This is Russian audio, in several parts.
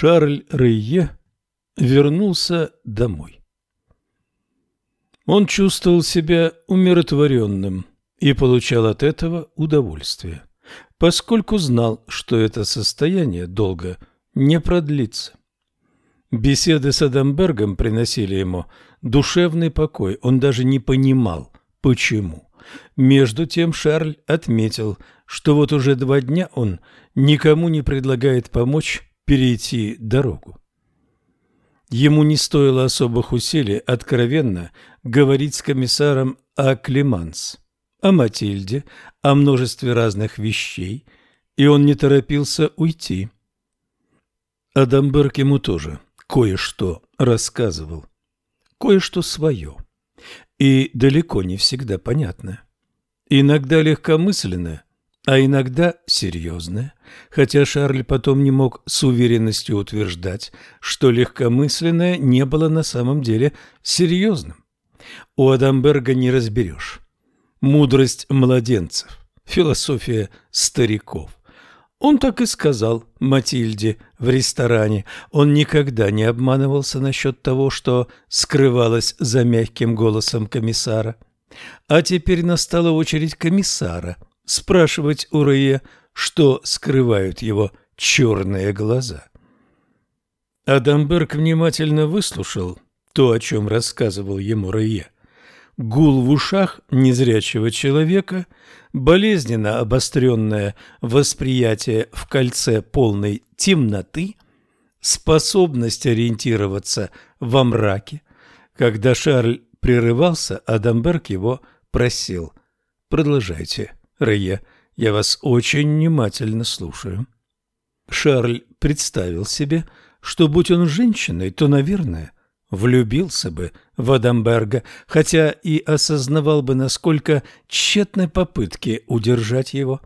Шарль Рейе вернулся домой. Он чувствовал себя умиротворенным и получал от этого удовольствие, поскольку знал, что это состояние долго не продлится. Беседы с Адамбергом приносили ему душевный покой, он даже не понимал, почему. Между тем Шарль отметил, что вот уже два дня он никому не предлагает помочь перейти дорогу. Ему не стоило особых усилий откровенно говорить с комиссаром о Клеманс, о Матильде, о множестве разных вещей, и он не торопился уйти. Адамберг ему тоже кое-что рассказывал, кое-что свое, и далеко не всегда понятное, иногда легкомысленное, а иногда серьезное, хотя Шарль потом не мог с уверенностью утверждать, что легкомысленное не было на самом деле серьезным. У Адамберга не разберешь. Мудрость младенцев, философия стариков. Он так и сказал Матильде в ресторане. Он никогда не обманывался насчет того, что скрывалось за мягким голосом комиссара. А теперь настала очередь комиссара – спрашивать у Рэя, что скрывают его черные глаза. Адамберг внимательно выслушал то, о чем рассказывал ему Рэя. Гул в ушах незрячего человека, болезненно обостренное восприятие в кольце полной темноты, способность ориентироваться во мраке. Когда Шарль прерывался, Адамберг его просил «Продолжайте». Рыя, я вас очень внимательно слушаю. Шарль представил себе, что будь он женщиной, то, наверное, влюбился бы в Адамберга, хотя и осознавал бы, насколько тщетны попытки удержать его.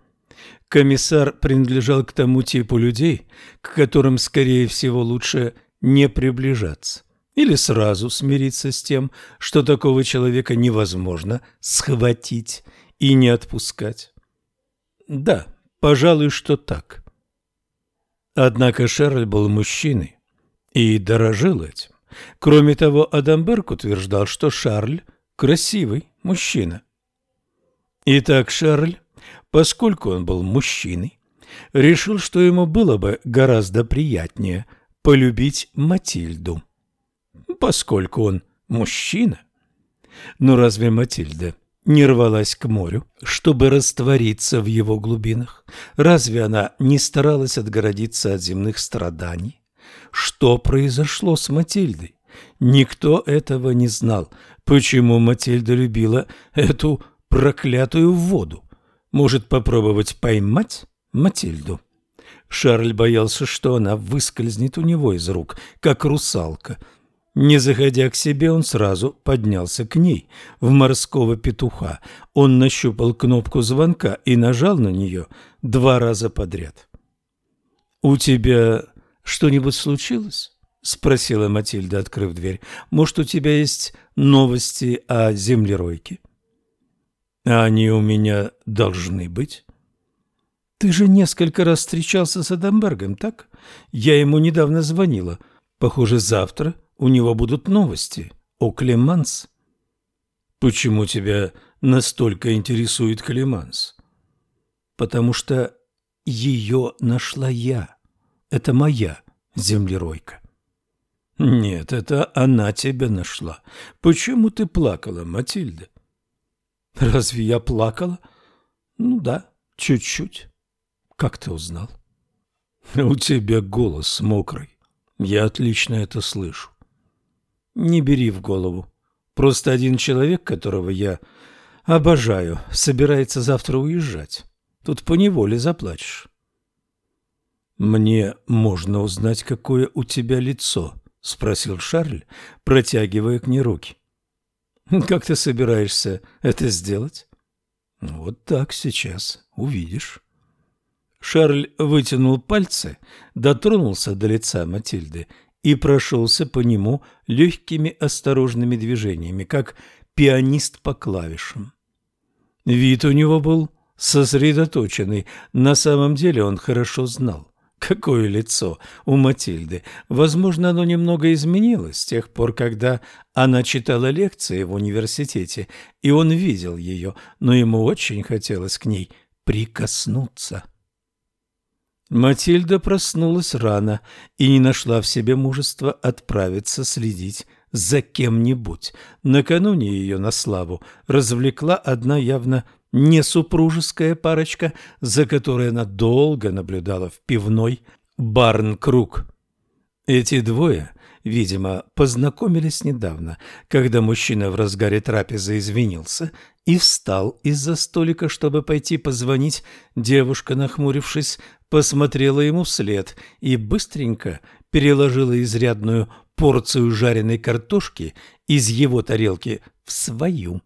Комиссар принадлежал к тому типу людей, к которым, скорее всего, лучше не приближаться или сразу смириться с тем, что такого человека невозможно схватить и не отпускать. Да, пожалуй, что так. Однако Шарль был мужчиной и дорожил этим. Кроме того, Адамберг утверждал, что Шарль – красивый мужчина. Итак, Шарль, поскольку он был мужчиной, решил, что ему было бы гораздо приятнее полюбить Матильду, поскольку он мужчина. Но разве Матильда не рвалась к морю, чтобы раствориться в его глубинах? Разве она не старалась отгородиться от земных страданий? Что произошло с Матильдой? Никто этого не знал. Почему Матильда любила эту проклятую воду? Может попробовать поймать Матильду? Шарль боялся, что она выскользнет у него из рук, как русалка – не заходя к себе, он сразу поднялся к ней, в морского петуха. Он нащупал кнопку звонка и нажал на нее два раза подряд. «У тебя что-нибудь случилось?» — спросила Матильда, открыв дверь. «Может, у тебя есть новости о землеройке?» «А они у меня должны быть». «Ты же несколько раз встречался с Адамбергом, так? Я ему недавно звонила. Похоже, завтра у него будут новости о Клеманс. Почему тебя настолько интересует Клеманс? Потому что ее нашла я. Это моя землеройка. Нет, это она тебя нашла. Почему ты плакала, Матильда? Разве я плакала? Ну да, чуть-чуть. Как ты узнал? У тебя голос мокрый. Я отлично это слышу. Не бери в голову. Просто один человек, которого я обожаю, собирается завтра уезжать. Тут поневоле заплачешь. «Мне можно узнать, какое у тебя лицо?» — спросил Шарль, протягивая к ней руки. «Как ты собираешься это сделать?» «Вот так сейчас увидишь». Шарль вытянул пальцы, дотронулся до лица Матильды и прошелся по нему легкими осторожными движениями, как пианист по клавишам. Вид у него был сосредоточенный. На самом деле он хорошо знал, Какое лицо у Матильды! Возможно, оно немного изменилось с тех пор, когда она читала лекции в университете, и он видел ее, но ему очень хотелось к ней прикоснуться. Матильда проснулась рано и не нашла в себе мужества отправиться следить за кем-нибудь. Накануне ее на славу развлекла одна явно не супружеская парочка, за которой она долго наблюдала в пивной Барн-Круг. Эти двое, видимо, познакомились недавно, когда мужчина в разгаре трапезы извинился и встал из-за столика, чтобы пойти позвонить. Девушка, нахмурившись, посмотрела ему вслед и быстренько переложила изрядную порцию жареной картошки из его тарелки в свою.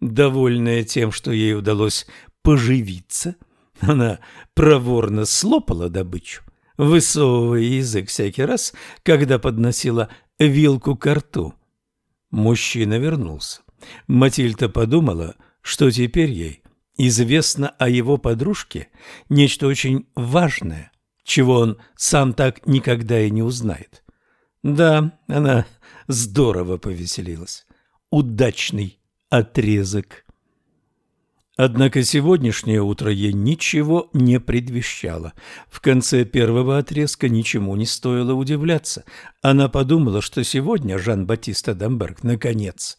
Довольная тем, что ей удалось поживиться, она проворно слопала добычу, высовывая язык всякий раз, когда подносила вилку к рту. Мужчина вернулся. Матильда подумала, что теперь ей известно о его подружке нечто очень важное, чего он сам так никогда и не узнает. Да, она здорово повеселилась. Удачный отрезок. Однако сегодняшнее утро ей ничего не предвещало. В конце первого отрезка ничему не стоило удивляться. Она подумала, что сегодня Жан-Батист Адамберг, наконец,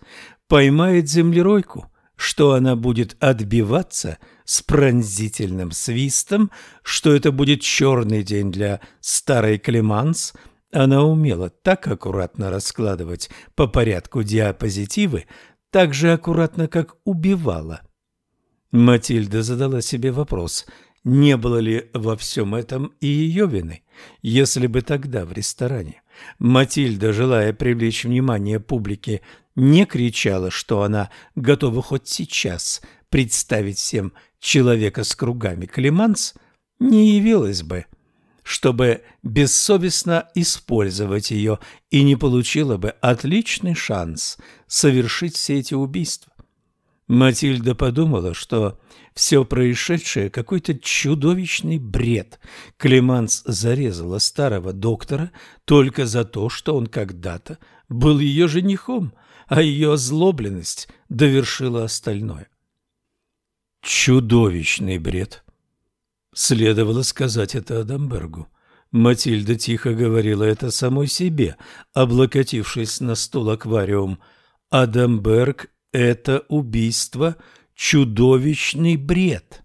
поймает землеройку, что она будет отбиваться с пронзительным свистом, что это будет черный день для старой Клеманс. Она умела так аккуратно раскладывать по порядку диапозитивы, так же аккуратно, как убивала. Матильда задала себе вопрос, не было ли во всем этом и ее вины, если бы тогда в ресторане Матильда, желая привлечь внимание публики, не кричала, что она готова хоть сейчас представить всем человека с кругами Климанс, не явилась бы чтобы бессовестно использовать ее и не получила бы отличный шанс совершить все эти убийства. Матильда подумала, что все происшедшее какой-то чудовищный бред. Клеманс зарезала старого доктора только за то, что он когда-то был ее женихом, а ее озлобленность довершила остальное. Чудовищный бред. Следовало сказать это Адамбергу. Матильда тихо говорила это самой себе, облокотившись на стул аквариум. Адамберг — это убийство, чудовищный бред.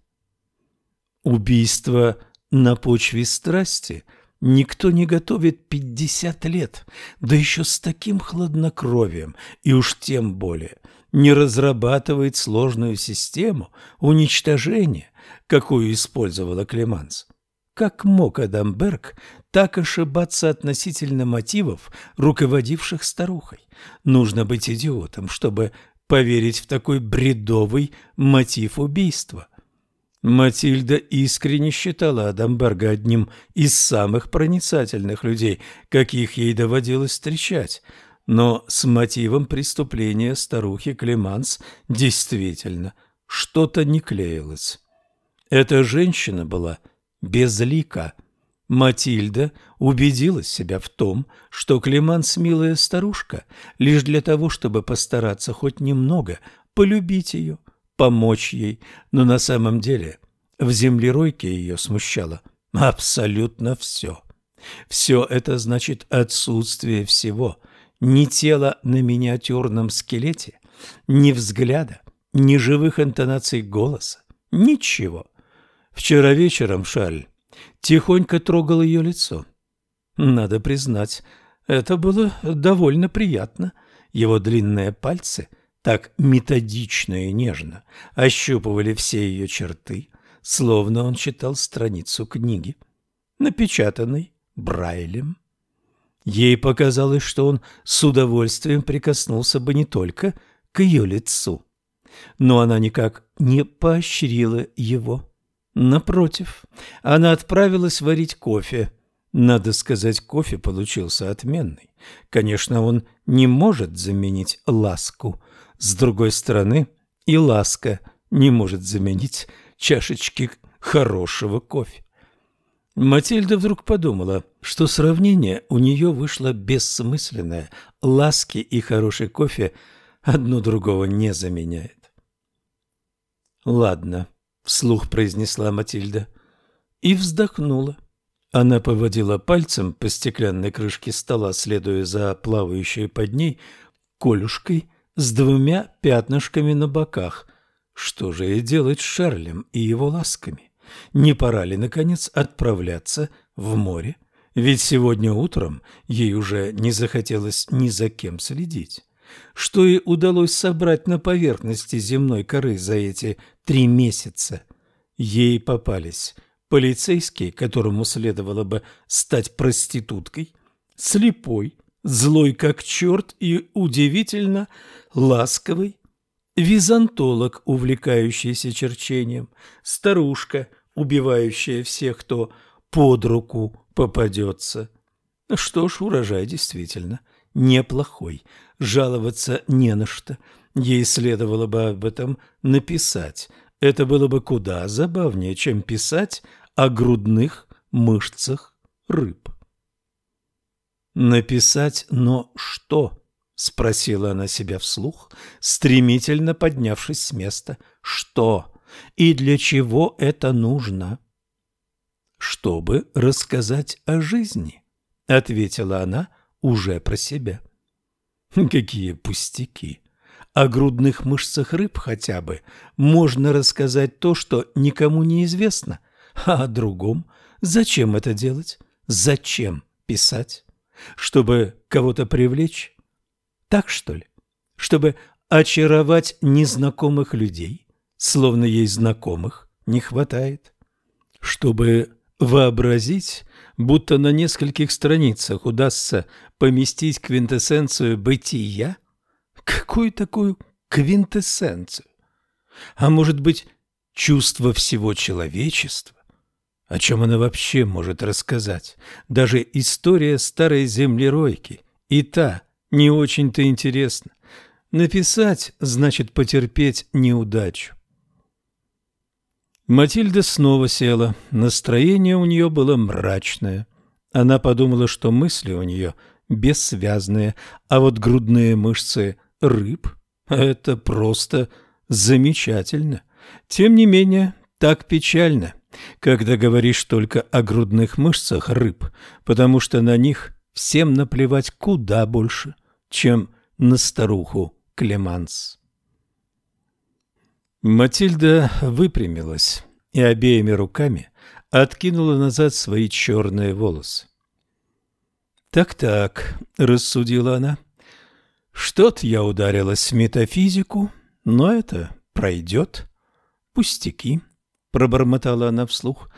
Убийство на почве страсти никто не готовит пятьдесят лет, да еще с таким хладнокровием, и уж тем более не разрабатывает сложную систему уничтожения, какую использовала Клеманс. Как мог Адамберг так ошибаться относительно мотивов, руководивших старухой? Нужно быть идиотом, чтобы поверить в такой бредовый мотив убийства. Матильда искренне считала Адамберга одним из самых проницательных людей, каких ей доводилось встречать, но с мотивом преступления старухи Клеманс действительно что-то не клеилось. Эта женщина была безлика. Матильда убедила себя в том, что Клеманс милая старушка, лишь для того, чтобы постараться хоть немного полюбить ее, помочь ей, но на самом деле в землеройке ее смущало абсолютно все. Все это значит отсутствие всего, ни тела на миниатюрном скелете, ни взгляда, ни живых интонаций голоса, ничего. Вчера вечером Шарль тихонько трогал ее лицо. Надо признать, это было довольно приятно. Его длинные пальцы так методично и нежно ощупывали все ее черты, словно он читал страницу книги, напечатанной Брайлем. Ей показалось, что он с удовольствием прикоснулся бы не только к ее лицу, но она никак не поощрила его. Напротив, она отправилась варить кофе. Надо сказать, кофе получился отменный. Конечно, он не может заменить ласку. С другой стороны, и ласка не может заменить чашечки хорошего кофе. Матильда вдруг подумала, что сравнение у нее вышло бессмысленное. Ласки и хороший кофе одно другого не заменяет. «Ладно», — вслух произнесла Матильда и вздохнула. Она поводила пальцем по стеклянной крышке стола, следуя за плавающей под ней колюшкой с двумя пятнышками на боках. Что же ей делать с Шарлем и его ласками? Не пора ли, наконец, отправляться в море? Ведь сегодня утром ей уже не захотелось ни за кем следить. Что ей удалось собрать на поверхности земной коры за эти три месяца? Ей попались полицейский, которому следовало бы стать проституткой, слепой, злой как черт и удивительно ласковый, византолог, увлекающийся черчением, старушка, убивающая всех, кто под руку попадется. Что ж, урожай действительно неплохой, жаловаться не на что. Ей следовало бы об этом написать. Это было бы куда забавнее, чем писать о грудных мышцах рыб. Написать, но что? Спросила она себя вслух, стремительно поднявшись с места. Что? И для чего это нужно? Чтобы рассказать о жизни, ответила она уже про себя. Какие пустяки! О грудных мышцах рыб хотя бы можно рассказать то, что никому не известно, а о другом зачем это делать? Зачем писать? Чтобы кого-то привлечь? Так что ли? Чтобы очаровать незнакомых людей, словно ей знакомых не хватает? Чтобы вообразить, будто на нескольких страницах удастся поместить квинтэссенцию бытия? Какую такую квинтэссенцию? А может быть, чувство всего человечества? О чем она вообще может рассказать? Даже история старой землеройки и та не очень-то интересна. Написать значит потерпеть неудачу. Матильда снова села. Настроение у нее было мрачное. Она подумала, что мысли у нее бессвязные, а вот грудные мышцы рыб – это просто замечательно. Тем не менее, так печально, когда говоришь только о грудных мышцах рыб, потому что на них всем наплевать куда больше, чем на старуху Клеманс. Матильда выпрямилась и обеими руками откинула назад свои черные волосы. «Так-так», — рассудила она, — «что-то я ударилась в метафизику, но это пройдет. Пустяки», — пробормотала она вслух.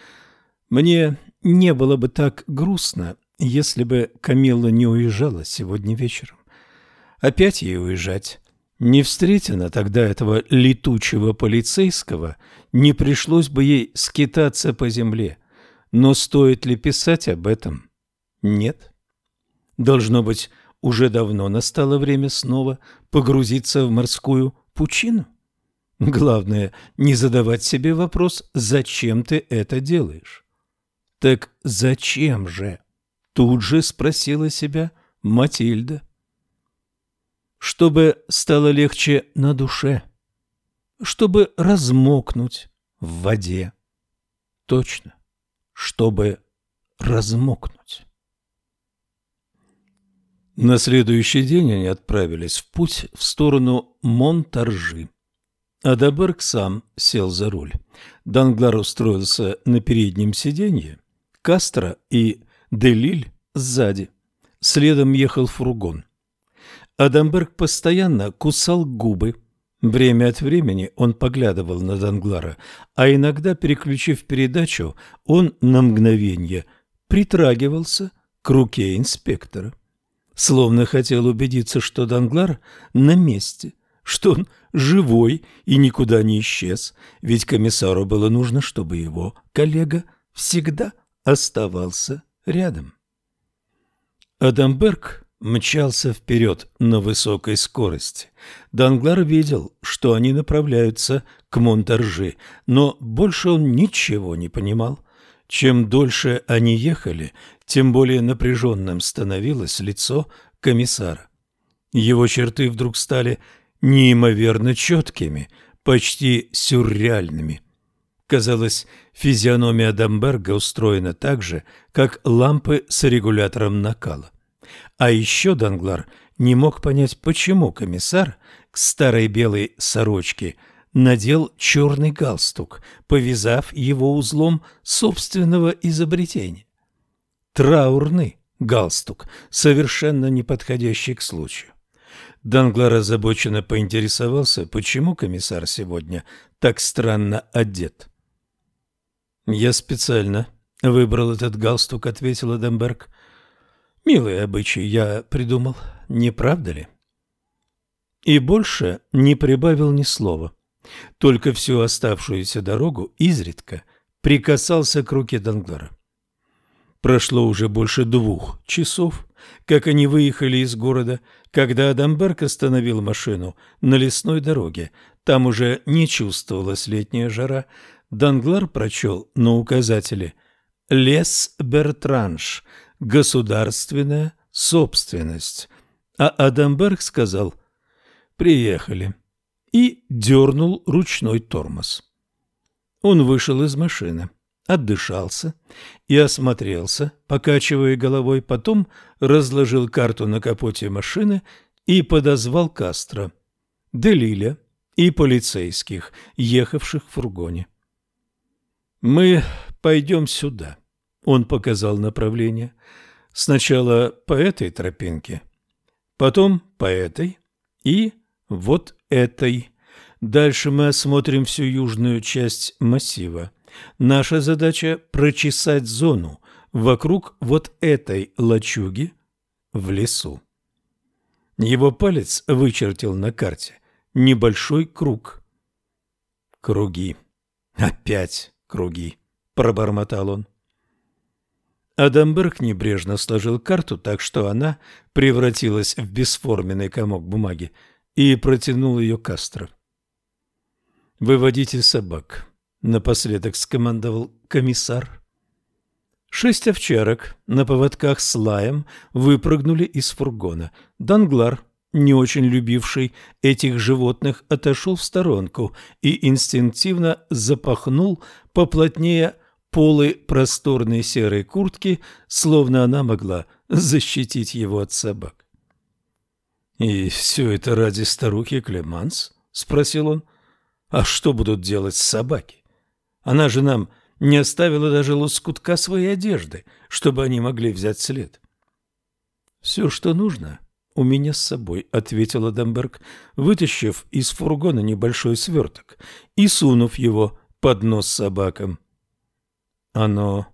«Мне не было бы так грустно, если бы Камилла не уезжала сегодня вечером. Опять ей уезжать. Не встретена тогда этого летучего полицейского, не пришлось бы ей скитаться по земле. Но стоит ли писать об этом? Нет. Должно быть, уже давно настало время снова погрузиться в морскую пучину. Главное, не задавать себе вопрос, зачем ты это делаешь. Так зачем же? Тут же спросила себя Матильда чтобы стало легче на душе, чтобы размокнуть в воде. Точно, чтобы размокнуть. На следующий день они отправились в путь в сторону Монтаржи. Адаберг сам сел за руль. Данглар устроился на переднем сиденье, Кастро и Делиль сзади. Следом ехал фургон. Адамберг постоянно кусал губы. Время от времени он поглядывал на Данглара, а иногда, переключив передачу, он на мгновение притрагивался к руке инспектора. Словно хотел убедиться, что Данглар на месте, что он живой и никуда не исчез, ведь комиссару было нужно, чтобы его коллега всегда оставался рядом. Адамберг мчался вперед на высокой скорости. Данглар видел, что они направляются к Монтаржи, но больше он ничего не понимал. Чем дольше они ехали, тем более напряженным становилось лицо комиссара. Его черты вдруг стали неимоверно четкими, почти сюрреальными. Казалось, физиономия Дамберга устроена так же, как лампы с регулятором накала. А еще Данглар не мог понять, почему комиссар к старой белой сорочке надел черный галстук, повязав его узлом собственного изобретения. Траурный галстук, совершенно не подходящий к случаю. Данглар озабоченно поинтересовался, почему комиссар сегодня так странно одет. «Я специально выбрал этот галстук», — ответил Эдемберг. «Милый обычай я придумал, не правда ли?» И больше не прибавил ни слова, только всю оставшуюся дорогу изредка прикасался к руке Данглара. Прошло уже больше двух часов, как они выехали из города, когда Адамберг остановил машину на лесной дороге. Там уже не чувствовалась летняя жара. Данглар прочел на указателе «Лес Бертранш. Государственная собственность». А Адамберг сказал «Приехали» и дернул ручной тормоз. Он вышел из машины отдышался и осмотрелся, покачивая головой, потом разложил карту на капоте машины и подозвал Кастро, Делиля и полицейских, ехавших в фургоне. «Мы пойдем сюда», — он показал направление. «Сначала по этой тропинке, потом по этой и вот этой. Дальше мы осмотрим всю южную часть массива». Наша задача – прочесать зону вокруг вот этой лачуги в лесу. Его палец вычертил на карте небольшой круг. Круги. Опять круги, пробормотал он. Адамберг небрежно сложил карту так, что она превратилась в бесформенный комок бумаги и протянул ее Кастро. «Выводите собак. — напоследок скомандовал комиссар. Шесть овчарок на поводках с лаем выпрыгнули из фургона. Данглар, не очень любивший этих животных, отошел в сторонку и инстинктивно запахнул поплотнее полы просторной серой куртки, словно она могла защитить его от собак. «И все это ради старухи Клеманс?» — спросил он. «А что будут делать собаки?» Она же нам не оставила даже лоскутка своей одежды, чтобы они могли взять след. «Все, что нужно, у меня с собой», — ответил Адамберг, вытащив из фургона небольшой сверток и сунув его под нос собакам. «Оно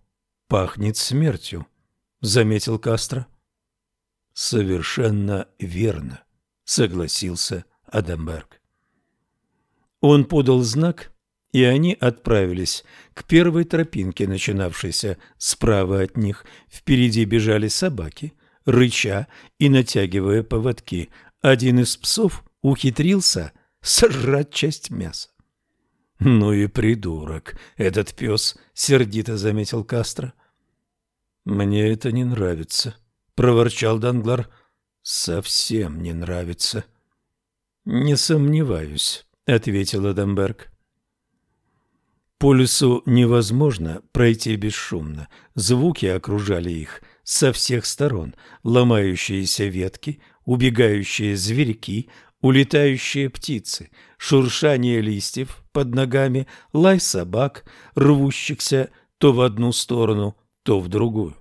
пахнет смертью», — заметил Кастро. «Совершенно верно», — согласился Адамберг. Он подал знак, и они отправились к первой тропинке, начинавшейся справа от них. Впереди бежали собаки, рыча и натягивая поводки. Один из псов ухитрился сожрать часть мяса. «Ну и придурок, этот пес», — сердито заметил Кастро. «Мне это не нравится», — проворчал Данглар. «Совсем не нравится». «Не сомневаюсь», — ответил Адамберг. По лесу невозможно пройти бесшумно. Звуки окружали их со всех сторон. Ломающиеся ветки, убегающие зверьки, улетающие птицы, шуршание листьев под ногами, лай собак, рвущихся то в одну сторону, то в другую.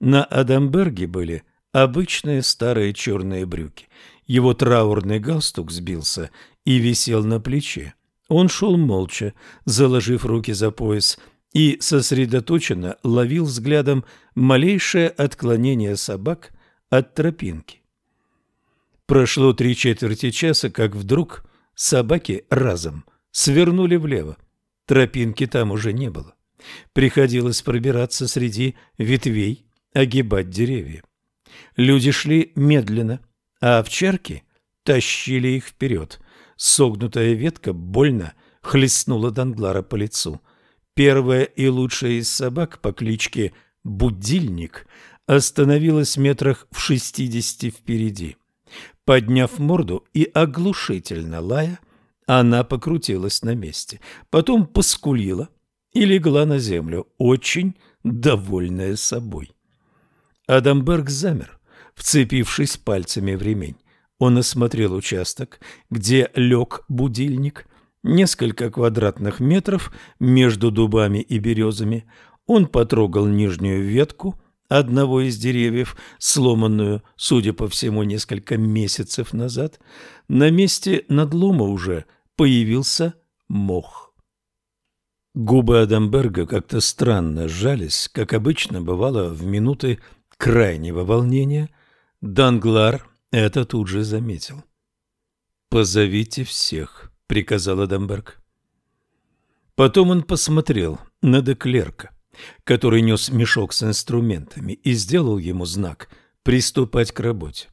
На Адамберге были обычные старые черные брюки. Его траурный галстук сбился и висел на плече. Он шел молча, заложив руки за пояс, и сосредоточенно ловил взглядом малейшее отклонение собак от тропинки. Прошло три четверти часа, как вдруг собаки разом свернули влево. Тропинки там уже не было. Приходилось пробираться среди ветвей, огибать деревья. Люди шли медленно, а овчарки тащили их вперед – Согнутая ветка больно хлестнула Данглара по лицу. Первая и лучшая из собак по кличке Будильник остановилась метрах в шестидесяти впереди. Подняв морду и оглушительно лая, она покрутилась на месте, потом поскулила и легла на землю, очень довольная собой. Адамберг замер, вцепившись пальцами в ремень. Он осмотрел участок, где лег будильник, несколько квадратных метров между дубами и березами. Он потрогал нижнюю ветку одного из деревьев, сломанную, судя по всему, несколько месяцев назад. На месте надлома уже появился мох. Губы Адамберга как-то странно сжались, как обычно бывало в минуты крайнего волнения. Данглар это тут же заметил. «Позовите всех», — приказал Адамберг. Потом он посмотрел на Деклерка, который нес мешок с инструментами, и сделал ему знак «приступать к работе».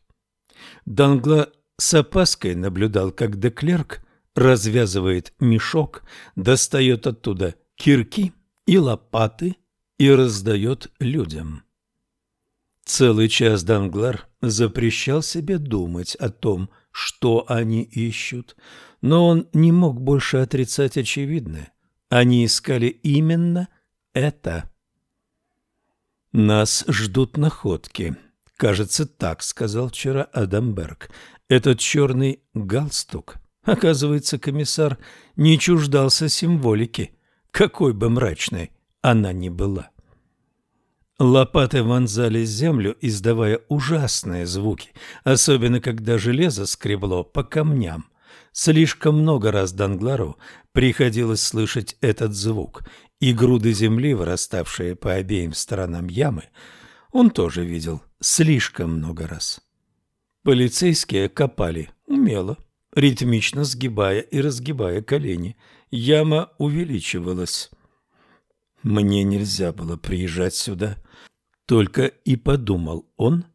Дангла с опаской наблюдал, как Деклерк развязывает мешок, достает оттуда кирки и лопаты и раздает людям. Целый час Данглар запрещал себе думать о том, что они ищут, но он не мог больше отрицать очевидное. Они искали именно это. «Нас ждут находки», — кажется, так сказал вчера Адамберг. «Этот черный галстук». Оказывается, комиссар не чуждался символики, какой бы мрачной она ни была. Лопаты вонзались в землю, издавая ужасные звуки, особенно когда железо скребло по камням. Слишком много раз Данглару приходилось слышать этот звук, и груды земли, выраставшие по обеим сторонам ямы, он тоже видел слишком много раз. Полицейские копали умело, ритмично сгибая и разгибая колени. Яма увеличивалась. Мне нельзя было приезжать сюда. Только и подумал он,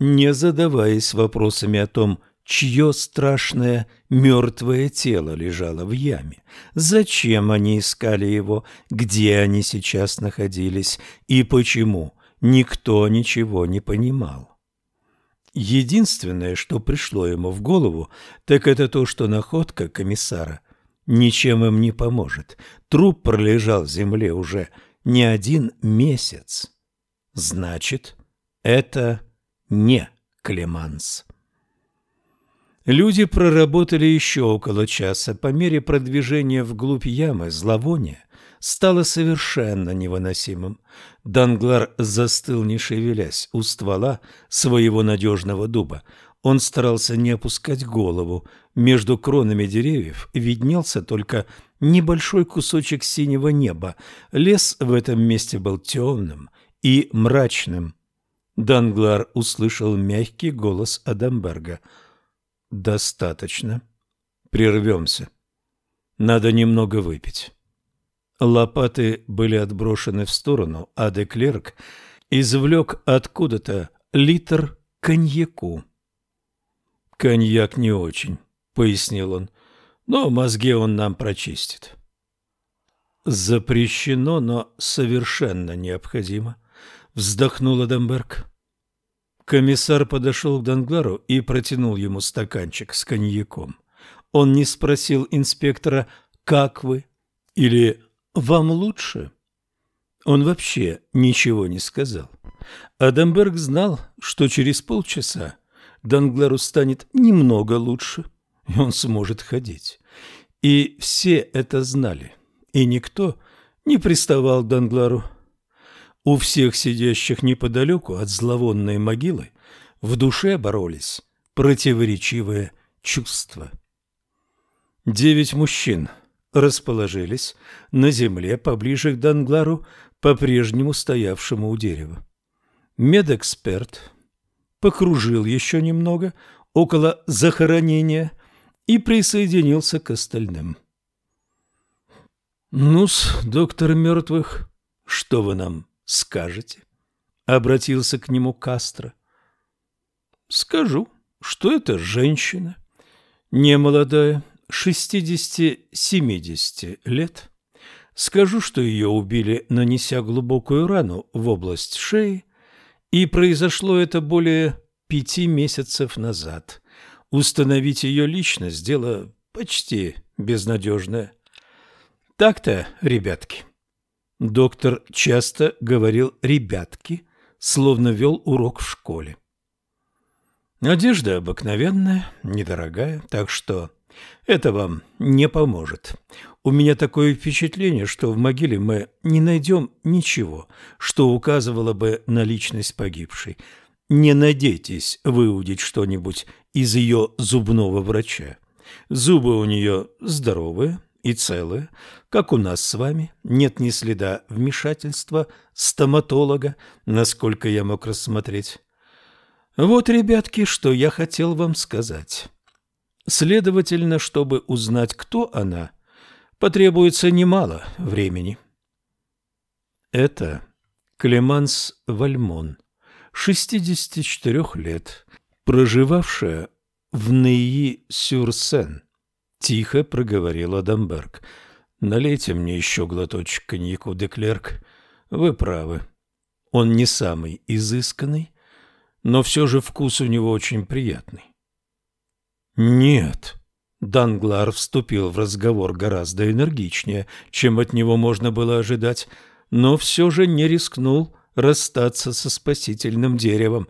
не задаваясь вопросами о том, чье страшное мертвое тело лежало в яме, зачем они искали его, где они сейчас находились и почему, никто ничего не понимал. Единственное, что пришло ему в голову, так это то, что находка комиссара ничем им не поможет. Труп пролежал в земле уже не один месяц. Значит, это не Клеманс. Люди проработали еще около часа. По мере продвижения вглубь ямы зловоние стало совершенно невыносимым. Данглар застыл, не шевелясь, у ствола своего надежного дуба. Он старался не опускать голову. Между кронами деревьев виднелся только небольшой кусочек синего неба. Лес в этом месте был темным и мрачным. Данглар услышал мягкий голос Адамберга. «Достаточно. Прервемся. Надо немного выпить». Лопаты были отброшены в сторону, а Деклерк извлек откуда-то литр коньяку. «Коньяк не очень», — пояснил он, — «но мозги он нам прочистит». «Запрещено, но совершенно необходимо», — вздохнул Адамберг. Комиссар подошел к Данглару и протянул ему стаканчик с коньяком. Он не спросил инспектора «Как вы?» или «Вам лучше?» Он вообще ничего не сказал. Адамберг знал, что через полчаса Данглару станет немного лучше, и он сможет ходить. И все это знали, и никто не приставал к Данглару. У всех сидящих неподалеку от зловонной могилы в душе боролись противоречивые чувства. Девять мужчин расположились на земле поближе к Данглару, по-прежнему стоявшему у дерева. Медэксперт покружил еще немного около захоронения и присоединился к остальным. «Ну-с, доктор мертвых, что вы нам скажете?» — обратился к нему Кастро. «Скажу, что это женщина, немолодая, шестидесяти-семидесяти лет, Скажу, что ее убили, нанеся глубокую рану в область шеи, и произошло это более пяти месяцев назад. Установить ее личность – дело почти безнадежное. Так-то, ребятки. Доктор часто говорил «ребятки», словно вел урок в школе. Одежда обыкновенная, недорогая, так что это вам не поможет. У меня такое впечатление, что в могиле мы не найдем ничего, что указывало бы на личность погибшей. Не надейтесь выудить что-нибудь из ее зубного врача. Зубы у нее здоровые и целые, как у нас с вами. Нет ни следа вмешательства стоматолога, насколько я мог рассмотреть. Вот, ребятки, что я хотел вам сказать. Следовательно, чтобы узнать, кто она, потребуется немало времени. Это Клеманс Вальмон, 64 лет, проживавшая в Нейи-Сюрсен. Тихо проговорил Адамберг. «Налейте мне еще глоточек коньяку, Деклерк. Вы правы. Он не самый изысканный, но все же вкус у него очень приятный. «Нет», Данглар вступил в разговор гораздо энергичнее, чем от него можно было ожидать, но все же не рискнул расстаться со спасительным деревом.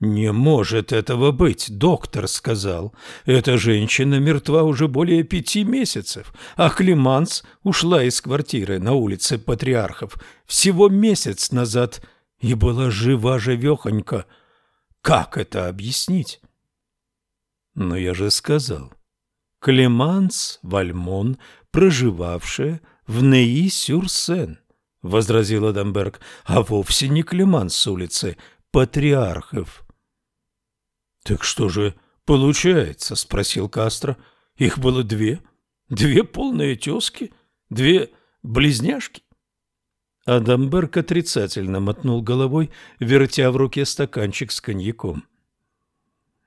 «Не может этого быть», — доктор сказал. «Эта женщина мертва уже более пяти месяцев, а Климанс ушла из квартиры на улице Патриархов всего месяц назад и была жива-живехонька». Как это объяснить? Но я же сказал. Клеманс Вальмон, проживавшая в Неи-Сюрсен, — возразил Адамберг, — а вовсе не Клеманс с улицы Патриархов. — Так что же получается? — спросил Кастро. — Их было две? Две полные тезки? Две близняшки? Адамберг отрицательно мотнул головой, вертя в руке стаканчик с коньяком.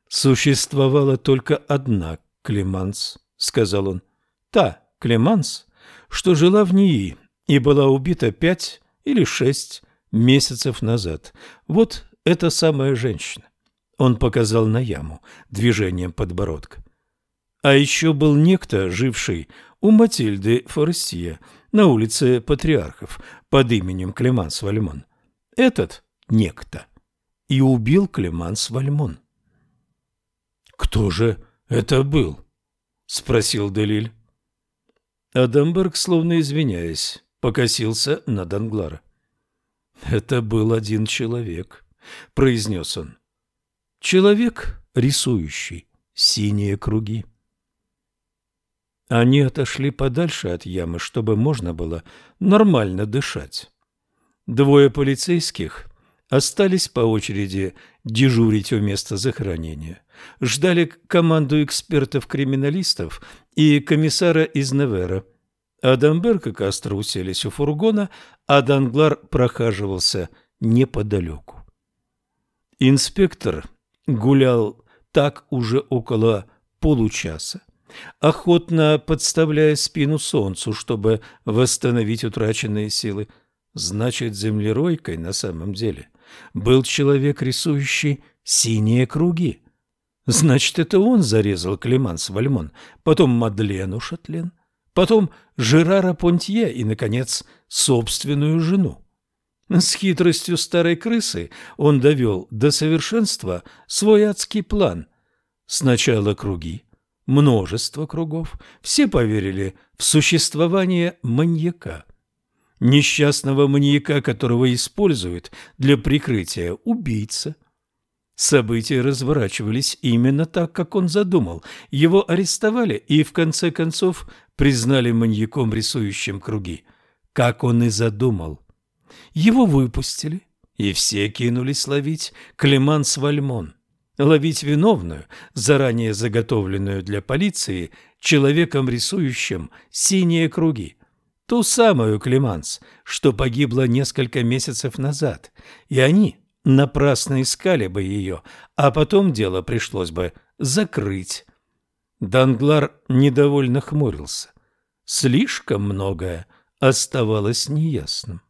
«Существовала только одна Клеманс», — сказал он. «Та Клеманс, что жила в НИИ и была убита пять или шесть месяцев назад. Вот эта самая женщина». Он показал на яму движением подбородка. А еще был некто, живший у Матильды Форестье на улице Патриархов под именем Клеманс Вальмон. Этот некто и убил Клеманс Вальмон. «Кто же это был?» — спросил Делиль. Адамберг, словно извиняясь, покосился на Данглара. «Это был один человек», — произнес он. «Человек, рисующий синие круги». Они отошли подальше от ямы, чтобы можно было нормально дышать. Двое полицейских остались по очереди дежурить у места захоронения. Ждали команду экспертов-криминалистов и комиссара из Невера. Адамберг и Кастро уселись у фургона, а Данглар прохаживался неподалеку. Инспектор гулял так уже около получаса охотно подставляя спину солнцу, чтобы восстановить утраченные силы. Значит, землеройкой на самом деле был человек, рисующий синие круги. Значит, это он зарезал Клеманс Вальмон, потом Мадлену Шатлен, потом Жерара Понтье и, наконец, собственную жену. С хитростью старой крысы он довел до совершенства свой адский план. Сначала круги, множество кругов, все поверили в существование маньяка. Несчастного маньяка, которого используют для прикрытия убийца. События разворачивались именно так, как он задумал. Его арестовали и, в конце концов, признали маньяком, рисующим круги. Как он и задумал. Его выпустили, и все кинулись ловить Клеманс Вальмон ловить виновную, заранее заготовленную для полиции, человеком, рисующим синие круги. Ту самую Клеманс, что погибла несколько месяцев назад, и они напрасно искали бы ее, а потом дело пришлось бы закрыть. Данглар недовольно хмурился. Слишком многое оставалось неясным.